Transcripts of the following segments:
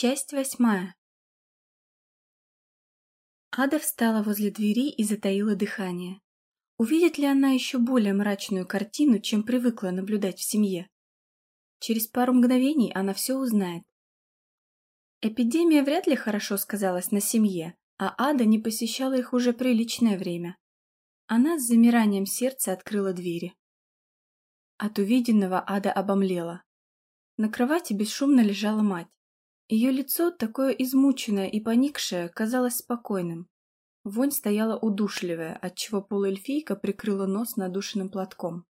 Часть восьмая. Ада встала возле двери и затаила дыхание. Увидит ли она еще более мрачную картину, чем привыкла наблюдать в семье? Через пару мгновений она все узнает. Эпидемия вряд ли хорошо сказалась на семье, а Ада не посещала их уже приличное время. Она с замиранием сердца открыла двери. От увиденного Ада обомлела. На кровати бесшумно лежала мать. Ее лицо, такое измученное и поникшее, казалось спокойным. Вонь стояла удушливая, отчего полуэльфийка прикрыла нос надушенным платком.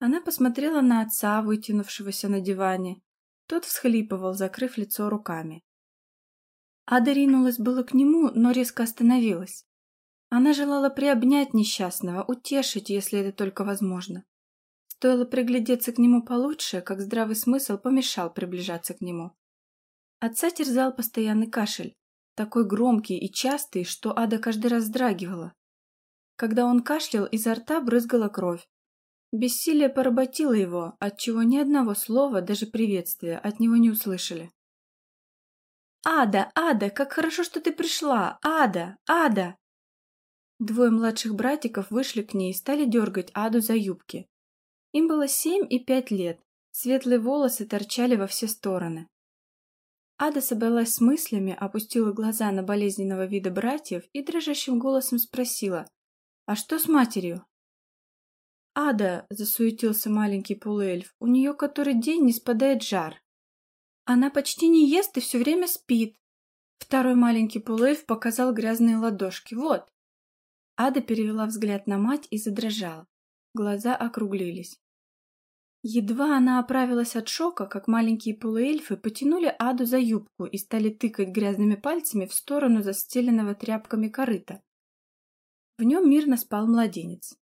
Она посмотрела на отца, вытянувшегося на диване. Тот всхлипывал, закрыв лицо руками. Ада ринулась было к нему, но резко остановилась. Она желала приобнять несчастного, утешить, если это только возможно. Стоило приглядеться к нему получше, как здравый смысл помешал приближаться к нему. Отца терзал постоянный кашель, такой громкий и частый, что Ада каждый раз вздрагивала. Когда он кашлял, изо рта брызгала кровь. Бессилие поработило его, отчего ни одного слова, даже приветствия, от него не услышали. «Ада, Ада, как хорошо, что ты пришла! Ада, Ада!» Двое младших братиков вышли к ней и стали дергать Аду за юбки. Им было семь и пять лет, светлые волосы торчали во все стороны. Ада собралась с мыслями, опустила глаза на болезненного вида братьев и дрожащим голосом спросила, «А что с матерью?» «Ада», — засуетился маленький полуэльф, — «у нее который день не спадает жар. Она почти не ест и все время спит». Второй маленький полуэльф показал грязные ладошки. «Вот». Ада перевела взгляд на мать и задрожала. Глаза округлились. Едва она оправилась от шока, как маленькие полуэльфы потянули Аду за юбку и стали тыкать грязными пальцами в сторону застеленного тряпками корыта. В нем мирно спал младенец.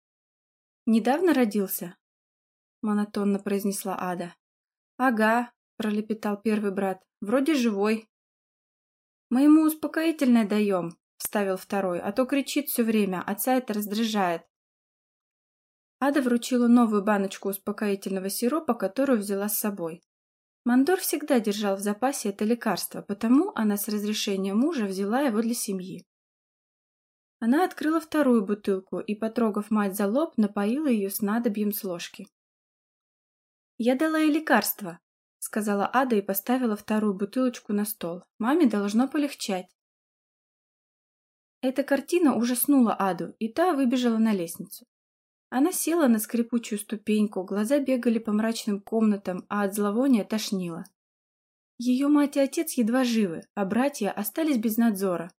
«Недавно родился?» — монотонно произнесла Ада. «Ага», — пролепетал первый брат, — «вроде живой». «Мы ему успокоительное даем», — вставил второй, — «а то кричит все время, отца это раздражает». Ада вручила новую баночку успокоительного сиропа, которую взяла с собой. Мандор всегда держал в запасе это лекарство, потому она с разрешения мужа взяла его для семьи. Она открыла вторую бутылку и, потрогав мать за лоб, напоила ее снадобьем с ложки. «Я дала ей лекарство», — сказала Ада и поставила вторую бутылочку на стол. «Маме должно полегчать». Эта картина ужаснула Аду, и та выбежала на лестницу. Она села на скрипучую ступеньку, глаза бегали по мрачным комнатам, а от зловония тошнило. Ее мать и отец едва живы, а братья остались без надзора.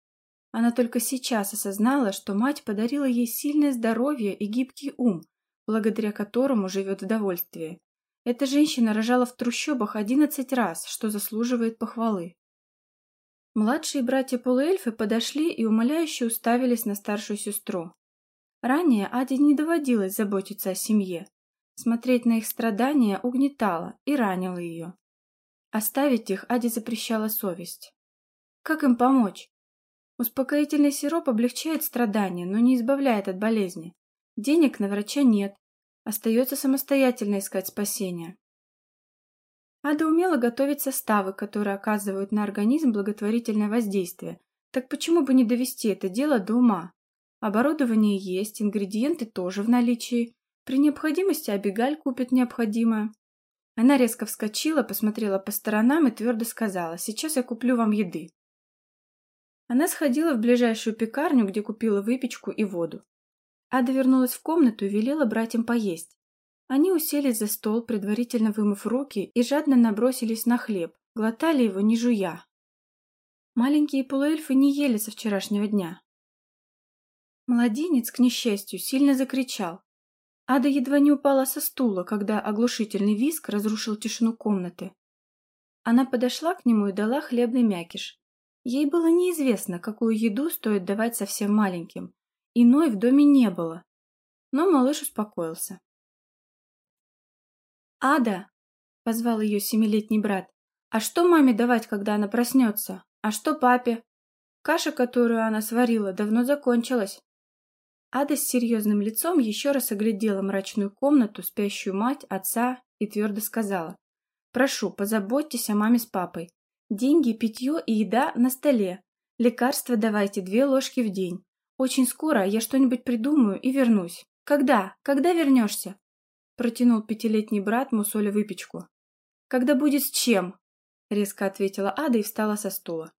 Она только сейчас осознала, что мать подарила ей сильное здоровье и гибкий ум, благодаря которому живет в довольстве. Эта женщина рожала в трущобах одиннадцать раз, что заслуживает похвалы. Младшие братья-полуэльфы подошли и умоляюще уставились на старшую сестру. Ранее Аде не доводилось заботиться о семье. Смотреть на их страдания угнетало и ранило ее. Оставить их Аде запрещала совесть. Как им помочь? Успокоительный сироп облегчает страдания, но не избавляет от болезни. Денег на врача нет. Остается самостоятельно искать спасения. Ада умела готовить составы, которые оказывают на организм благотворительное воздействие. Так почему бы не довести это дело до ума? Оборудование есть, ингредиенты тоже в наличии. При необходимости Абигаль купит необходимое. Она резко вскочила, посмотрела по сторонам и твердо сказала, «Сейчас я куплю вам еды». Она сходила в ближайшую пекарню, где купила выпечку и воду. Ада вернулась в комнату и велела братьям поесть. Они уселись за стол, предварительно вымыв руки, и жадно набросились на хлеб, глотали его не жуя. Маленькие полуэльфы не ели со вчерашнего дня. Младенец, к несчастью, сильно закричал. Ада едва не упала со стула, когда оглушительный визг разрушил тишину комнаты. Она подошла к нему и дала хлебный мякиш. Ей было неизвестно, какую еду стоит давать совсем маленьким. Иной в доме не было. Но малыш успокоился. «Ада!» — позвал ее семилетний брат. «А что маме давать, когда она проснется? А что папе? Каша, которую она сварила, давно закончилась». Ада с серьезным лицом еще раз оглядела мрачную комнату, спящую мать, отца и твердо сказала. «Прошу, позаботьтесь о маме с папой. Деньги, питье и еда на столе. Лекарства давайте две ложки в день. Очень скоро я что-нибудь придумаю и вернусь. Когда? Когда вернешься?» Протянул пятилетний брат мусоля выпечку. «Когда будет с чем?» Резко ответила Ада и встала со стула.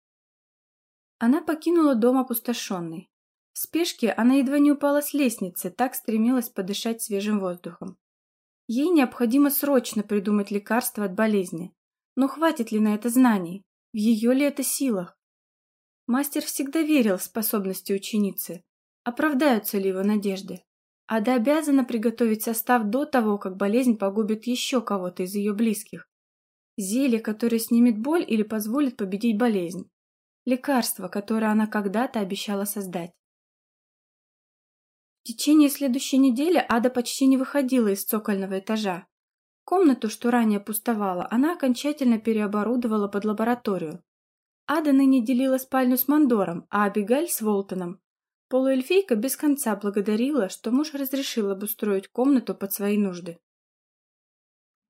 Она покинула дом опустошенный. В спешке она едва не упала с лестницы, так стремилась подышать свежим воздухом. Ей необходимо срочно придумать лекарство от болезни. Но хватит ли на это знаний? В ее ли это силах? Мастер всегда верил в способности ученицы. Оправдаются ли его надежды? Ада обязана приготовить состав до того, как болезнь погубит еще кого-то из ее близких. Зелье, которое снимет боль или позволит победить болезнь. Лекарство, которое она когда-то обещала создать. В течение следующей недели Ада почти не выходила из цокольного этажа. Комнату, что ранее пустовала, она окончательно переоборудовала под лабораторию. Ада ныне делила спальню с Мандором, а Абигаль с Волтоном. Полуэльфийка без конца благодарила, что муж разрешил обустроить комнату под свои нужды.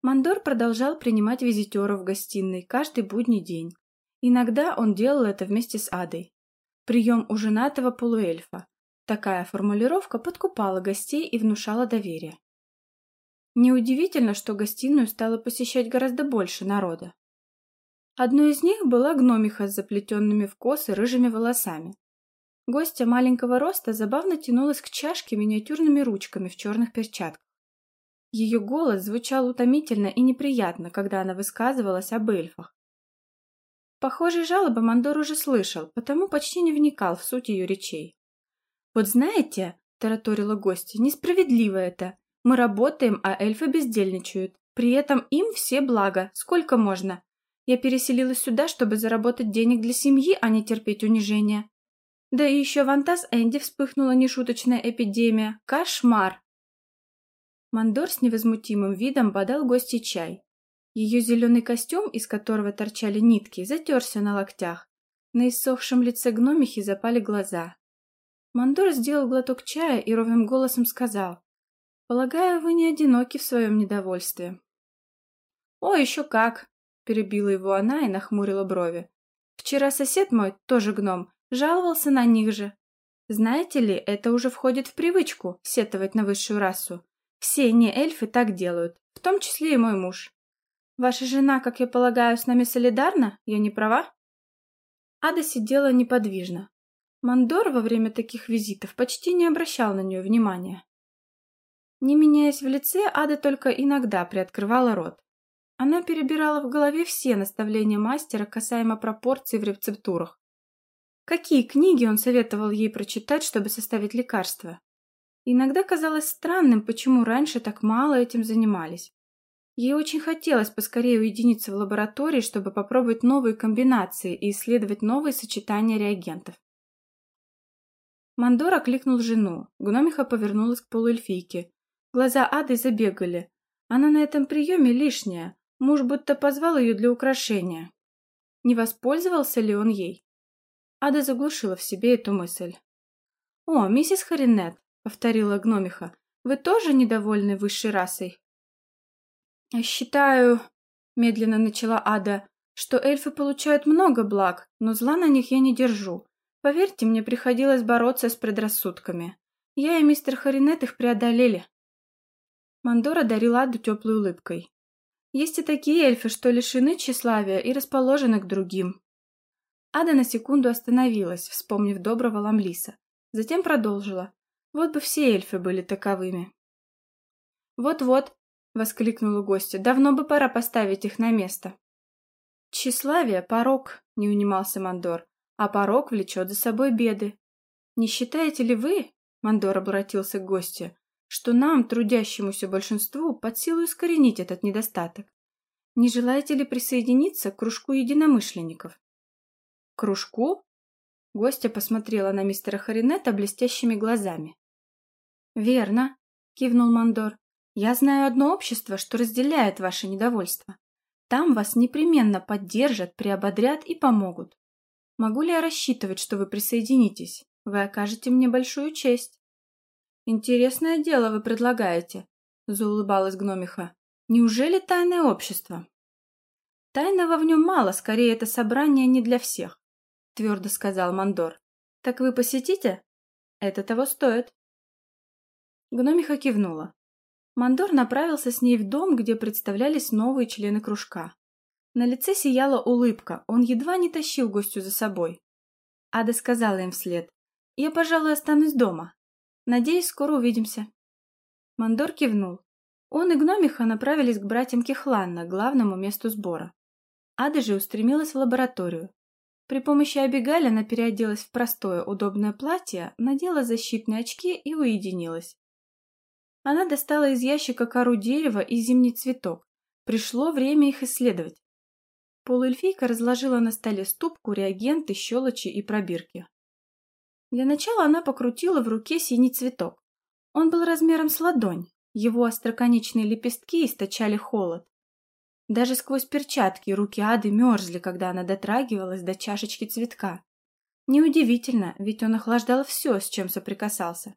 Мандор продолжал принимать визитеров в гостиной каждый будний день. Иногда он делал это вместе с Адой. Прием у женатого полуэльфа. Такая формулировка подкупала гостей и внушала доверие. Неудивительно, что гостиную стало посещать гораздо больше народа. Одной из них была гномиха с заплетенными в косы рыжими волосами. Гостья маленького роста забавно тянулась к чашке миниатюрными ручками в черных перчатках. Ее голос звучал утомительно и неприятно, когда она высказывалась об эльфах. Похожие жалобы Мандор уже слышал, потому почти не вникал в суть ее речей. «Вот знаете, — тараторила гостья, — несправедливо это. Мы работаем, а эльфы бездельничают. При этом им все блага. Сколько можно? Я переселилась сюда, чтобы заработать денег для семьи, а не терпеть унижения. Да и еще в Антас Энди вспыхнула нешуточная эпидемия. Кошмар!» Мандор с невозмутимым видом подал гости чай. Ее зеленый костюм, из которого торчали нитки, затерся на локтях. На иссохшем лице гномихи запали глаза. Мандор сделал глоток чая и ровным голосом сказал. «Полагаю, вы не одиноки в своем недовольстве». «О, еще как!» – перебила его она и нахмурила брови. «Вчера сосед мой, тоже гном, жаловался на них же. Знаете ли, это уже входит в привычку – сетовать на высшую расу. Все не эльфы так делают, в том числе и мой муж. Ваша жена, как я полагаю, с нами солидарна? Я не права?» Ада сидела неподвижно. Мандор во время таких визитов почти не обращал на нее внимания. Не меняясь в лице, Ада только иногда приоткрывала рот. Она перебирала в голове все наставления мастера касаемо пропорций в рецептурах. Какие книги он советовал ей прочитать, чтобы составить лекарства? Иногда казалось странным, почему раньше так мало этим занимались. Ей очень хотелось поскорее уединиться в лаборатории, чтобы попробовать новые комбинации и исследовать новые сочетания реагентов. Мандора кликнул жену. Гномиха повернулась к полуэльфийке. Глаза Ады забегали. Она на этом приеме лишняя. Муж будто позвал ее для украшения. Не воспользовался ли он ей? Ада заглушила в себе эту мысль. «О, миссис Харинет», — повторила гномиха, — «вы тоже недовольны высшей расой?» «Считаю», — медленно начала Ада, «что эльфы получают много благ, но зла на них я не держу. Поверьте, мне приходилось бороться с предрассудками. Я и мистер Харинет их преодолели». Мандора дарила Аду теплой улыбкой. «Есть и такие эльфы, что лишены тщеславия и расположены к другим». Ада на секунду остановилась, вспомнив доброго Ламлиса. Затем продолжила. «Вот бы все эльфы были таковыми». «Вот-вот», — воскликнула гостья. «Давно бы пора поставить их на место». «Тщеславие — порог», — не унимался Мандор, «а порог влечет за собой беды. Не считаете ли вы, — Мандор обратился к гостю, — что нам, трудящемуся большинству, под силу искоренить этот недостаток? Не желаете ли присоединиться к кружку единомышленников?» «Кружку?» Гостья посмотрела на мистера Харинета блестящими глазами. «Верно», — кивнул Мандор. Я знаю одно общество, что разделяет ваше недовольство. Там вас непременно поддержат, приободрят и помогут. Могу ли я рассчитывать, что вы присоединитесь? Вы окажете мне большую честь. Интересное дело вы предлагаете, заулыбалась гномиха. Неужели тайное общество? Тайного в нем мало, скорее это собрание не для всех, твердо сказал Мандор. Так вы посетите? Это того стоит. Гномиха кивнула. Мандор направился с ней в дом, где представлялись новые члены кружка. На лице сияла улыбка, он едва не тащил гостю за собой. Ада сказала им вслед. «Я, пожалуй, останусь дома. Надеюсь, скоро увидимся». Мандор кивнул. Он и гномиха направились к братьям Кихланна, главному месту сбора. Ада же устремилась в лабораторию. При помощи Абигаль она переоделась в простое удобное платье, надела защитные очки и уединилась. Она достала из ящика кору дерева и зимний цветок. Пришло время их исследовать. Полуэльфийка разложила на столе ступку, реагенты, щелочи и пробирки. Для начала она покрутила в руке синий цветок. Он был размером с ладонь, его остроконечные лепестки источали холод. Даже сквозь перчатки руки Ады мерзли, когда она дотрагивалась до чашечки цветка. Неудивительно, ведь он охлаждал все, с чем соприкасался.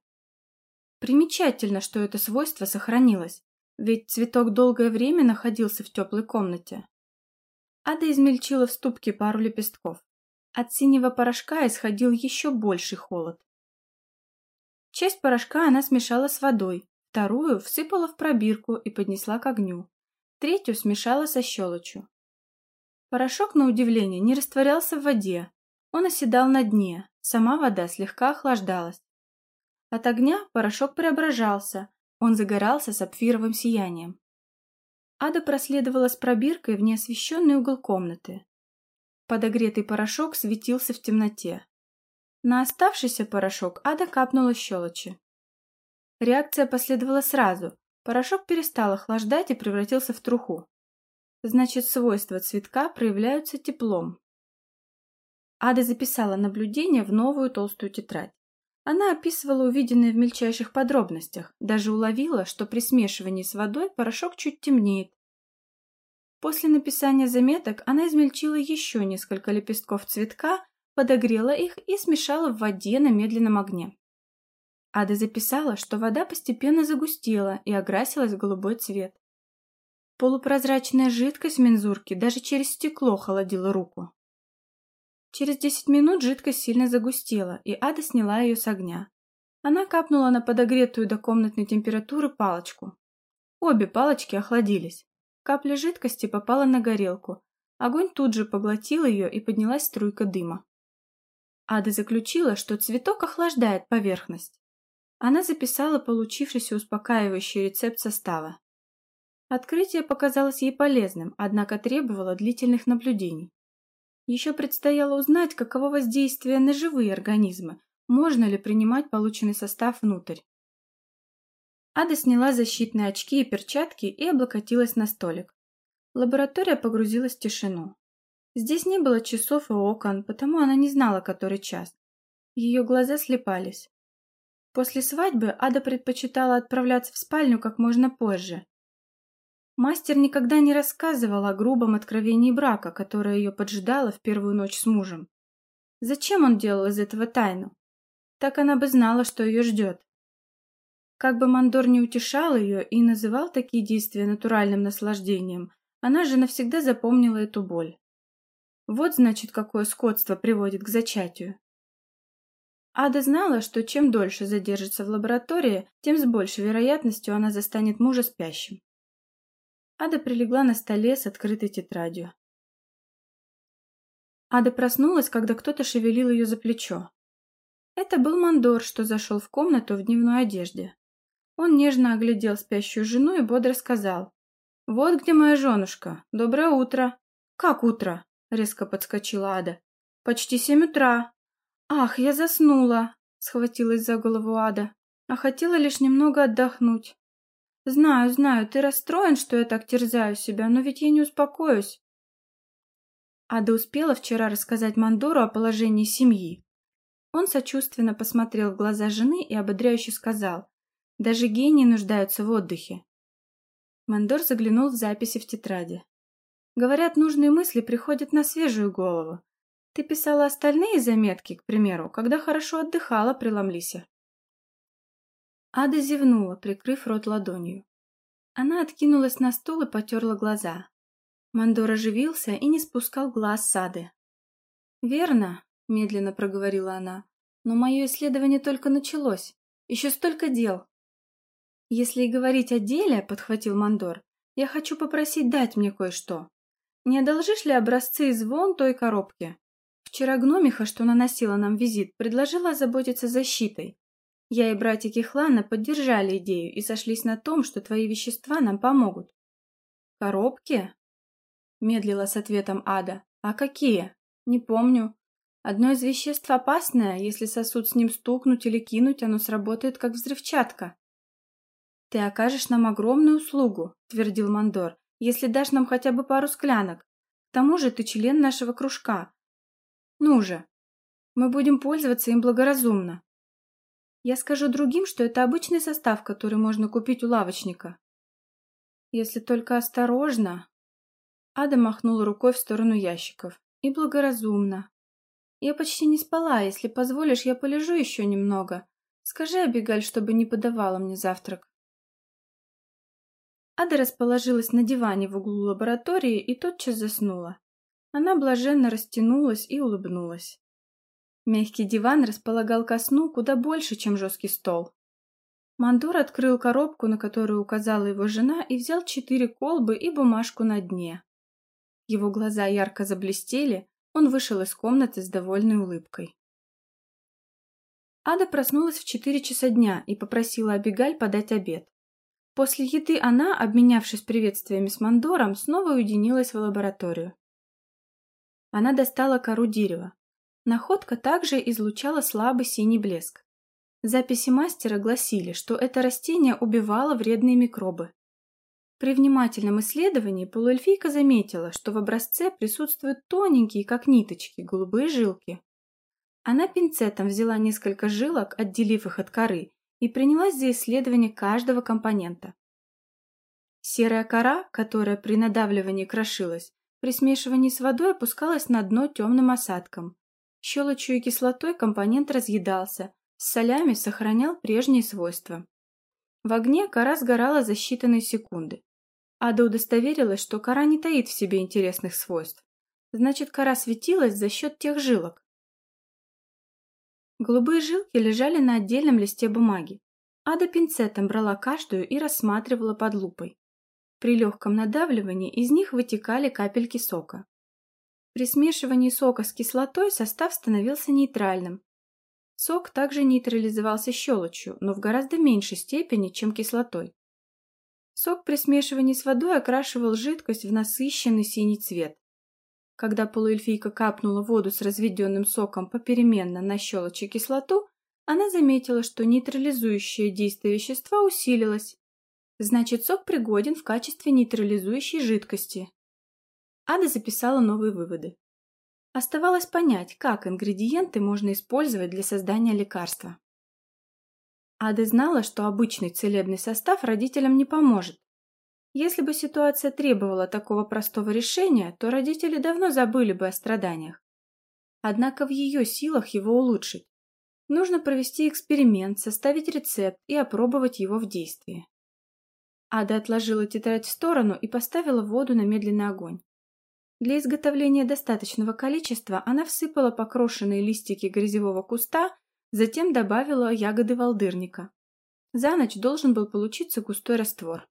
Примечательно, что это свойство сохранилось, ведь цветок долгое время находился в теплой комнате. Ада измельчила в ступке пару лепестков. От синего порошка исходил еще больший холод. Часть порошка она смешала с водой, вторую всыпала в пробирку и поднесла к огню, третью смешала со щелочью. Порошок, на удивление, не растворялся в воде, он оседал на дне, сама вода слегка охлаждалась. От огня порошок преображался, он загорался сапфировым сиянием. Ада проследовала с пробиркой в неосвещенный угол комнаты. Подогретый порошок светился в темноте. На оставшийся порошок Ада капнула щелочи. Реакция последовала сразу. Порошок перестал охлаждать и превратился в труху. Значит, свойства цветка проявляются теплом. Ада записала наблюдение в новую толстую тетрадь. Она описывала увиденное в мельчайших подробностях, даже уловила, что при смешивании с водой порошок чуть темнеет. После написания заметок она измельчила еще несколько лепестков цветка, подогрела их и смешала в воде на медленном огне. Ада записала, что вода постепенно загустела и окрасилась в голубой цвет. Полупрозрачная жидкость в мензурке даже через стекло холодила руку. Через десять минут жидкость сильно загустела, и Ада сняла ее с огня. Она капнула на подогретую до комнатной температуры палочку. Обе палочки охладились. Капля жидкости попала на горелку. Огонь тут же поглотил ее, и поднялась струйка дыма. Ада заключила, что цветок охлаждает поверхность. Она записала получившийся успокаивающий рецепт состава. Открытие показалось ей полезным, однако требовало длительных наблюдений. Еще предстояло узнать, каково воздействие на живые организмы, можно ли принимать полученный состав внутрь. Ада сняла защитные очки и перчатки и облокотилась на столик. Лаборатория погрузилась в тишину. Здесь не было часов и окон, потому она не знала, который час. Ее глаза слепались. После свадьбы Ада предпочитала отправляться в спальню как можно позже, Мастер никогда не рассказывал о грубом откровении брака, которое ее поджидало в первую ночь с мужем. Зачем он делал из этого тайну? Так она бы знала, что ее ждет. Как бы Мандор не утешал ее и называл такие действия натуральным наслаждением, она же навсегда запомнила эту боль. Вот, значит, какое скотство приводит к зачатию. Ада знала, что чем дольше задержится в лаборатории, тем с большей вероятностью она застанет мужа спящим. Ада прилегла на столе с открытой тетрадью. Ада проснулась, когда кто-то шевелил ее за плечо. Это был Мандор, что зашел в комнату в дневной одежде. Он нежно оглядел спящую жену и бодро сказал. «Вот где моя женушка. Доброе утро». «Как утро?» — резко подскочила Ада. «Почти семь утра». «Ах, я заснула!» — схватилась за голову Ада. «А хотела лишь немного отдохнуть». Знаю, знаю, ты расстроен, что я так терзаю себя, но ведь я не успокоюсь. Ада успела вчера рассказать Мандору о положении семьи. Он сочувственно посмотрел в глаза жены и ободряюще сказал, «Даже гении нуждаются в отдыхе». Мандор заглянул в записи в тетради. «Говорят, нужные мысли приходят на свежую голову. Ты писала остальные заметки, к примеру, когда хорошо отдыхала при Ламлисе?» Ада зевнула, прикрыв рот ладонью. Она откинулась на стул и потерла глаза. Мандор оживился и не спускал глаз сады. «Верно», — медленно проговорила она, — «но мое исследование только началось. Еще столько дел». «Если и говорить о деле», — подхватил Мандор, — «я хочу попросить дать мне кое-что. Не одолжишь ли образцы из вон той коробки? Вчера гномиха, что наносила нам визит, предложила озаботиться защитой. Я и братья Кихлана поддержали идею и сошлись на том, что твои вещества нам помогут. «Коробки?» — медлила с ответом Ада. «А какие?» «Не помню. Одно из веществ опасное, если сосуд с ним стукнуть или кинуть, оно сработает как взрывчатка». «Ты окажешь нам огромную услугу», — твердил Мандор, «если дашь нам хотя бы пару склянок. К тому же ты член нашего кружка. Ну же, мы будем пользоваться им благоразумно. Я скажу другим, что это обычный состав, который можно купить у лавочника. Если только осторожно. Ада махнула рукой в сторону ящиков. И благоразумно. Я почти не спала, если позволишь, я полежу еще немного. Скажи Абигаль, чтобы не подавала мне завтрак. Ада расположилась на диване в углу лаборатории и тотчас заснула. Она блаженно растянулась и улыбнулась. Мягкий диван располагал ко сну куда больше, чем жесткий стол. Мандур открыл коробку, на которую указала его жена, и взял четыре колбы и бумажку на дне. Его глаза ярко заблестели, он вышел из комнаты с довольной улыбкой. Ада проснулась в четыре часа дня и попросила Абигаль подать обед. После еды она, обменявшись приветствиями с Мандором, снова уединилась в лабораторию. Она достала кору дерева. Находка также излучала слабый синий блеск. Записи мастера гласили, что это растение убивало вредные микробы. При внимательном исследовании полуэльфийка заметила, что в образце присутствуют тоненькие, как ниточки, голубые жилки. Она пинцетом взяла несколько жилок, отделив их от коры, и принялась за исследование каждого компонента. Серая кора, которая при надавливании крошилась, при смешивании с водой опускалась на дно темным осадком. Щелочью и кислотой компонент разъедался, с солями сохранял прежние свойства. В огне кора сгорала за считанные секунды. Ада удостоверилась, что кора не таит в себе интересных свойств. Значит, кора светилась за счет тех жилок. Голубые жилки лежали на отдельном листе бумаги. Ада пинцетом брала каждую и рассматривала под лупой. При легком надавливании из них вытекали капельки сока. При смешивании сока с кислотой состав становился нейтральным, Сок также нейтрализовался щелочью, но в гораздо меньшей степени, чем кислотой. Сок при смешивании с водой окрашивал жидкость в насыщенный синий цвет. Когда полуэльфийка капнула воду с разведенным соком попеременно на щелочь и кислоту, она заметила, что нейтрализующее действие вещества усилилось. Значит, сок пригоден в качестве нейтрализующей жидкости. Ада записала новые выводы. Оставалось понять, как ингредиенты можно использовать для создания лекарства. Ада знала, что обычный целебный состав родителям не поможет. Если бы ситуация требовала такого простого решения, то родители давно забыли бы о страданиях. Однако в ее силах его улучшить. Нужно провести эксперимент, составить рецепт и опробовать его в действии. Ада отложила тетрадь в сторону и поставила воду на медленный огонь. Для изготовления достаточного количества она всыпала покрошенные листики грязевого куста, затем добавила ягоды волдырника. За ночь должен был получиться густой раствор.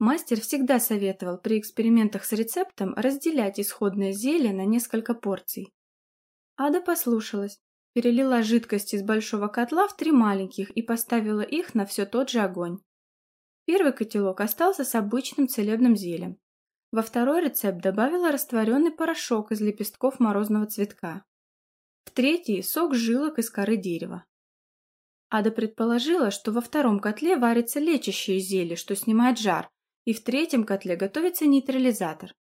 Мастер всегда советовал при экспериментах с рецептом разделять исходное зелье на несколько порций. Ада послушалась, перелила жидкость из большого котла в три маленьких и поставила их на все тот же огонь. Первый котелок остался с обычным целебным зельем. Во второй рецепт добавила растворенный порошок из лепестков морозного цветка. В третий – сок жилок из коры дерева. Ада предположила, что во втором котле варится лечащее зелье, что снимает жар, и в третьем котле готовится нейтрализатор.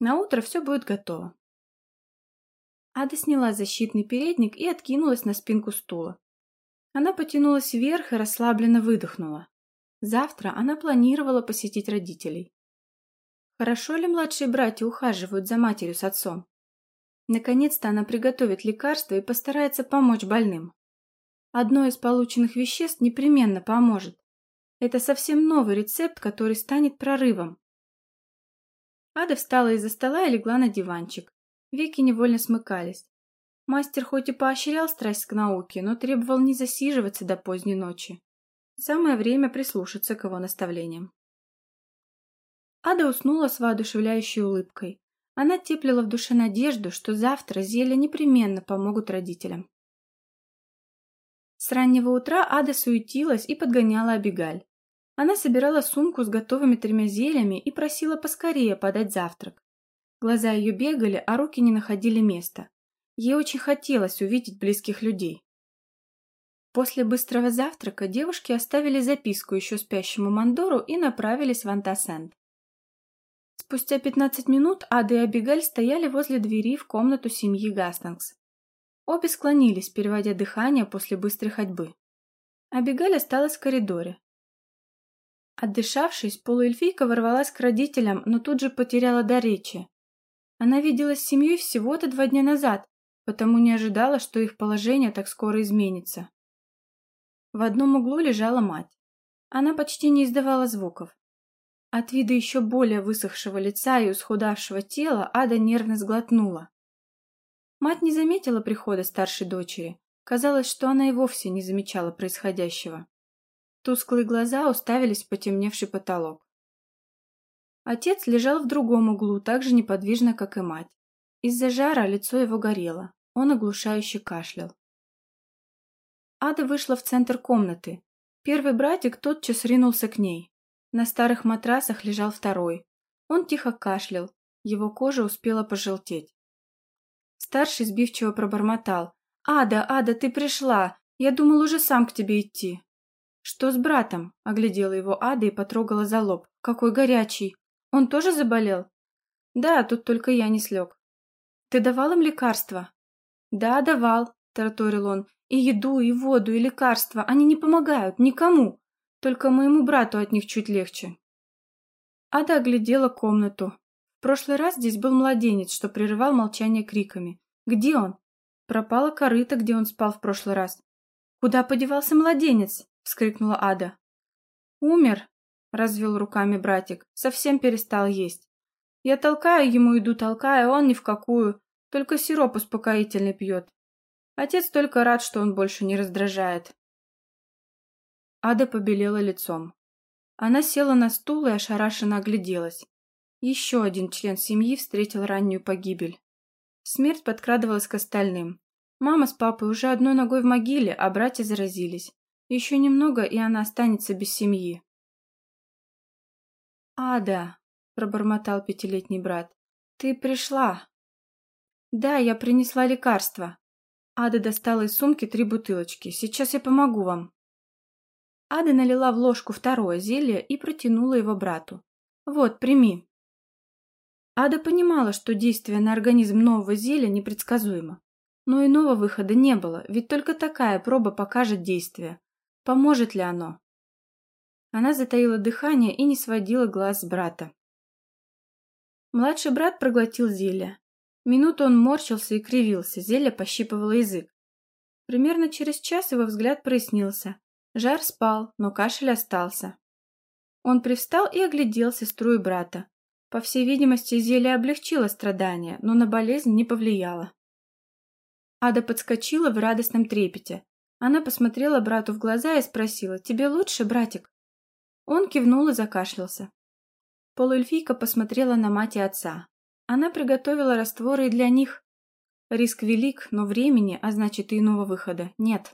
На утро все будет готово. Ада сняла защитный передник и откинулась на спинку стула. Она потянулась вверх и расслабленно выдохнула. Завтра она планировала посетить родителей. Хорошо ли младшие братья ухаживают за матерью с отцом? Наконец-то она приготовит лекарство и постарается помочь больным. Одно из полученных веществ непременно поможет. Это совсем новый рецепт, который станет прорывом. Ада встала из-за стола и легла на диванчик. Веки невольно смыкались. Мастер хоть и поощрял страсть к науке, но требовал не засиживаться до поздней ночи. Самое время прислушаться к его наставлениям. Ада уснула с воодушевляющей улыбкой. Она теплила в душе надежду, что завтра зелья непременно помогут родителям. С раннего утра Ада суетилась и подгоняла Абигаль. Она собирала сумку с готовыми тремя зельями и просила поскорее подать завтрак. Глаза ее бегали, а руки не находили места. Ей очень хотелось увидеть близких людей. После быстрого завтрака девушки оставили записку еще спящему Мандору и направились в Антасенд. Спустя 15 минут Ада и Абигаль стояли возле двери в комнату семьи Гастингс. Обе склонились, переводя дыхание после быстрой ходьбы. Абигаль осталась в коридоре. Отдышавшись, полуэльфийка ворвалась к родителям, но тут же потеряла до речи. Она виделась с семьей всего-то два дня назад, потому не ожидала, что их положение так скоро изменится. В одном углу лежала мать. Она почти не издавала звуков. От вида еще более высохшего лица и усхудавшего тела Ада нервно сглотнула. Мать не заметила прихода старшей дочери. Казалось, что она и вовсе не замечала происходящего. Тусклые глаза уставились в потемневший потолок. Отец лежал в другом углу, так же неподвижно, как и мать. Из-за жара лицо его горело. Он оглушающе кашлял. Ада вышла в центр комнаты. Первый братик тотчас ринулся к ней. На старых матрасах лежал второй. Он тихо кашлял. Его кожа успела пожелтеть. Старший сбивчиво пробормотал. «Ада, Ада, ты пришла! Я думал уже сам к тебе идти!» «Что с братом?» – оглядела его Ада и потрогала за лоб. «Какой горячий! Он тоже заболел?» «Да, тут только я не слег». «Ты давал им лекарства?» «Да, давал», – тараторил он. «И еду, и воду, и лекарства. Они не помогают никому. Только моему брату от них чуть легче». Ада оглядела комнату. В прошлый раз здесь был младенец, что прерывал молчание криками. «Где он?» Пропала корыта, где он спал в прошлый раз. «Куда подевался младенец?» вскрикнула Ада. «Умер», — развел руками братик, — «совсем перестал есть. Я толкаю ему еду, толкаю, а он ни в какую, только сироп успокоительный пьет. Отец только рад, что он больше не раздражает». Ада побелела лицом. Она села на стул и ошарашенно огляделась. Еще один член семьи встретил раннюю погибель. Смерть подкрадывалась к остальным. Мама с папой уже одной ногой в могиле, а братья заразились. Еще немного, и она останется без семьи. «Ада», — пробормотал пятилетний брат, — «ты пришла». «Да, я принесла лекарство». Ада достала из сумки три бутылочки. «Сейчас я помогу вам». Ада налила в ложку второе зелье и протянула его брату. «Вот, прими». Ада понимала, что действие на организм нового зелья непредсказуемо. Но иного выхода не было, ведь только такая проба покажет действие. Поможет ли оно? Она затаила дыхание и не сводила глаз с брата. Младший брат проглотил зелье. Минуту он морщился и кривился, зелье пощипывало язык. Примерно через час его взгляд прояснился. Жар спал, но кашель остался. Он привстал и оглядел сестру и брата. По всей видимости, зелье облегчило страдания, но на болезнь не повлияло. Ада подскочила в радостном трепете. Она посмотрела брату в глаза и спросила, «Тебе лучше, братик?» Он кивнул и закашлялся. Полуэльфийка посмотрела на мать и отца. Она приготовила растворы и для них. Риск велик, но времени, а значит и иного выхода, нет.